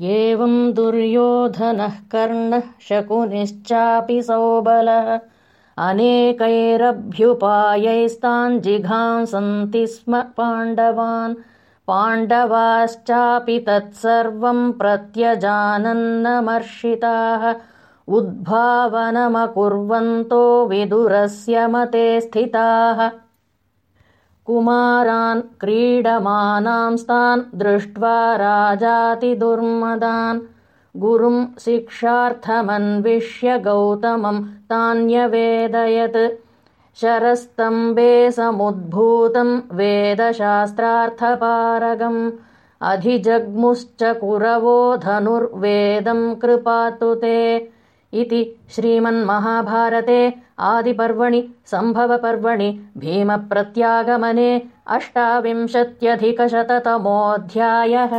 एवं दुर्योधनः कर्णः शकुनिश्चापि सौबलः। अनेकैरभ्युपायैस्तान् जिघांसन्ति स्म पाण्डवान्। पाण्डवाश्चापि तत्सर्वं प्रत्यजानन्नमर्षिताः। उद्भावनमकुर्वन्तो विदुरस्य मते स्थिताः कुमारान् क्रीडमानांस्तान् दृष्ट्वा राजातिदुर्मदान् गुरुं शिक्षार्थमन्विष्य गौतमं तान्यवेदयत्। शरस्तम्बे समुद्भूतं वेदशास्त्रार्थपारगम्। अधिजग्मुश्च कुरवो धनुर्वेदं कृपातु ते इति श्रीमन्महाभारते आदिपर्वणि सम्भवपर्वणि भीमप्रत्यागमने अष्टाविंशत्यधिकशततमोऽध्यायः